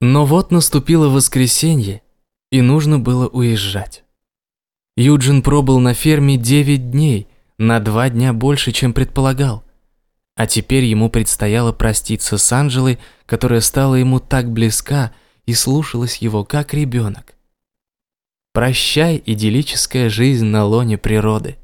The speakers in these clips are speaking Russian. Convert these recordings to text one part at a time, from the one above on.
Но вот наступило воскресенье, и нужно было уезжать. Юджин пробыл на ферме 9 дней, на два дня больше, чем предполагал. А теперь ему предстояло проститься с Анжелой, которая стала ему так близка и слушалась его как ребенок. Прощай, идиллическая жизнь на лоне природы.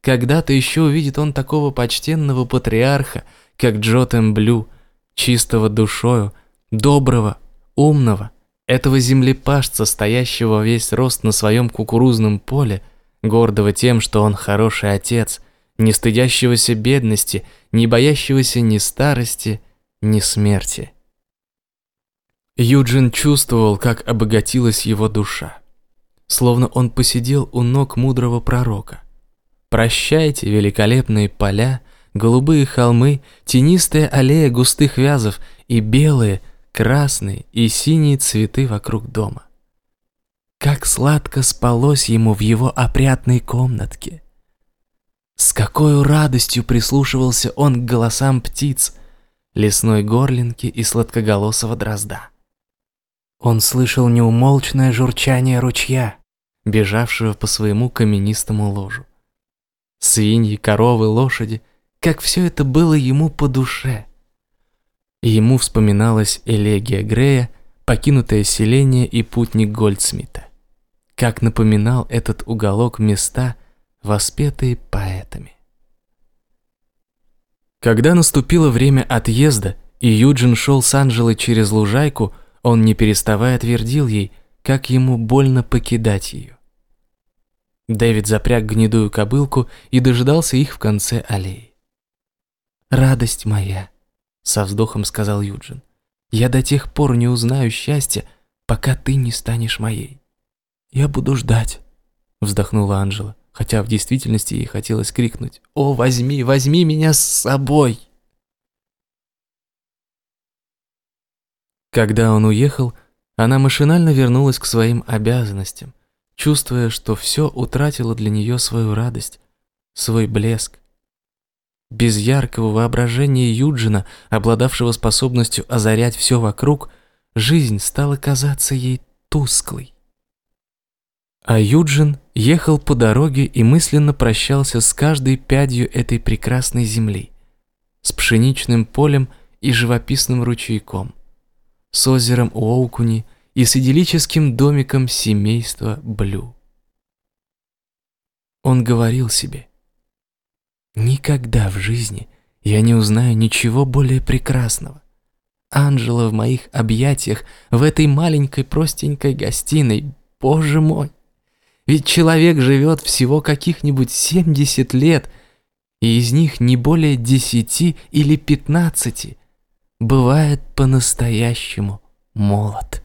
Когда-то еще увидит он такого почтенного патриарха, как Джотем Блю, чистого душою, доброго, умного, этого землепашца, стоящего весь рост на своем кукурузном поле, гордого тем, что он хороший отец, не стыдящегося бедности, не боящегося ни старости, ни смерти. Юджин чувствовал, как обогатилась его душа, словно он посидел у ног мудрого пророка. Прощайте великолепные поля, голубые холмы, тенистая аллея густых вязов и белые – красные и синие цветы вокруг дома. Как сладко спалось ему в его опрятной комнатке. С какой радостью прислушивался он к голосам птиц, лесной горлинки и сладкоголосого дрозда. Он слышал неумолчное журчание ручья, бежавшего по своему каменистому ложу. Свиньи, коровы, лошади, как все это было ему по душе – ему вспоминалась элегия Грея, покинутое селение и путник Гольдсмита. Как напоминал этот уголок места, воспетые поэтами. Когда наступило время отъезда, и Юджин шел с Анжелой через лужайку, он не переставая твердил ей, как ему больно покидать ее. Дэвид запряг гнедую кобылку и дожидался их в конце аллеи. «Радость моя, со вздохом сказал Юджин. Я до тех пор не узнаю счастья, пока ты не станешь моей. Я буду ждать, вздохнула Анжела, хотя в действительности ей хотелось крикнуть: "О, возьми, возьми меня с собой!" Когда он уехал, она машинально вернулась к своим обязанностям, чувствуя, что все утратило для нее свою радость, свой блеск. Без яркого воображения Юджина, обладавшего способностью озарять все вокруг, жизнь стала казаться ей тусклой. А Юджин ехал по дороге и мысленно прощался с каждой пядью этой прекрасной земли, с пшеничным полем и живописным ручейком, с озером Уоукуни и с идиллическим домиком семейства Блю. Он говорил себе – Никогда в жизни я не узнаю ничего более прекрасного. Анжела в моих объятиях, в этой маленькой простенькой гостиной. Боже мой! Ведь человек живет всего каких-нибудь 70 лет, и из них не более 10 или 15 бывает по-настоящему молод.